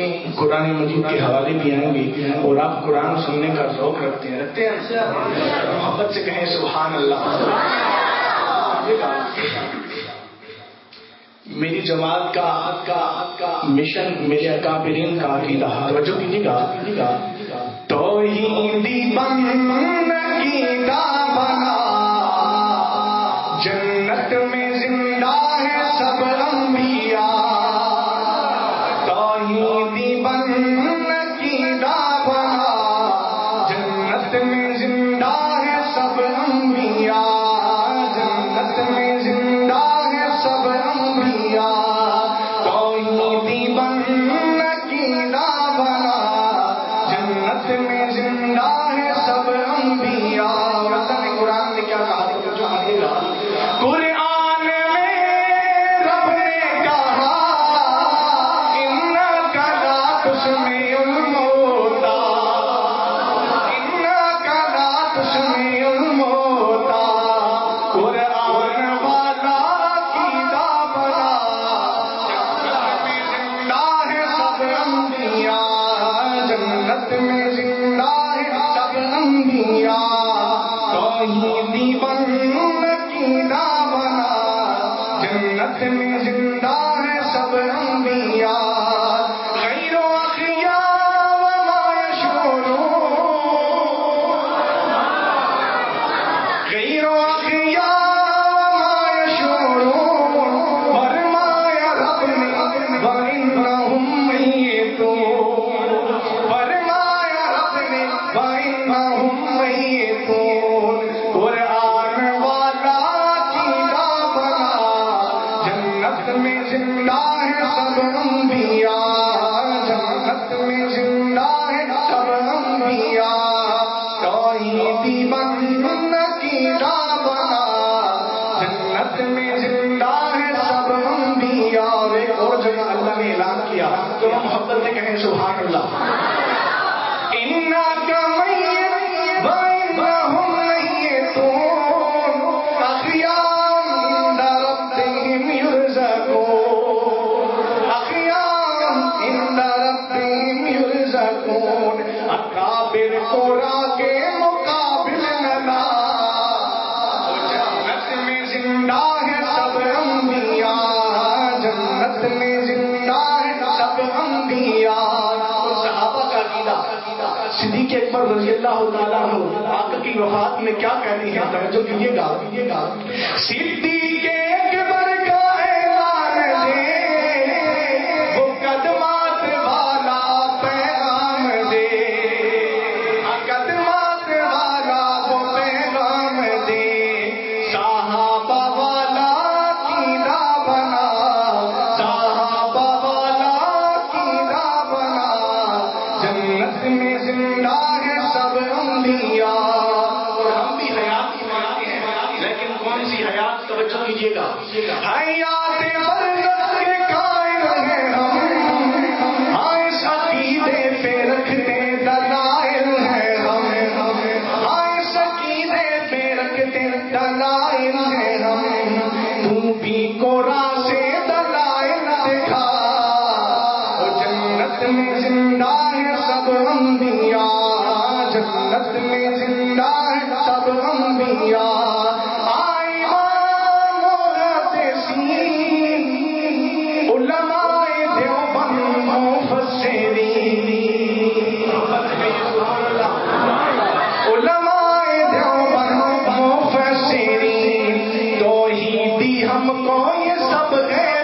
میں قرآن مجید کے حوالے بھی آئیں گے اور آپ قرآن سننے کا ذوق رکھتے ہیں رکھتے ہیں۔ محبت سے کہیں سبحان اللہ۔ میری جماعت کا کا کا مشن میرے اکابرین کا عقیدہ۔ توجہ کیجیے گا۔ توحیدی بن میں زندہ ہے سب انبیاء، جنت میں زندہ ہے سب انبیاء۔ توحیدی بنا، جنت میں زندہ ہے سب انبیاء۔ اور ایک اور جگہ اللہ نے اعلان کیا، تو محبت سے کہیں سبحان اللہ۔ یرزقون اکابر کو کے مقابل نہ جنت میں زندہ ہے، سب انبیاء۔ جنت میں زندہ ہے، سب انبیاء۔ صحابہ کا عقیدہ۔ صدیق اکبر رضی اللہ تعالیٰ عنہ، آقا کی وفات میں کیا کہتی ہیں؟ توجہ کیجیے گا۔ صدیق کون سی حیات توجہ کیجیے گا؟ حیات برزخ کے کام سب ہے۔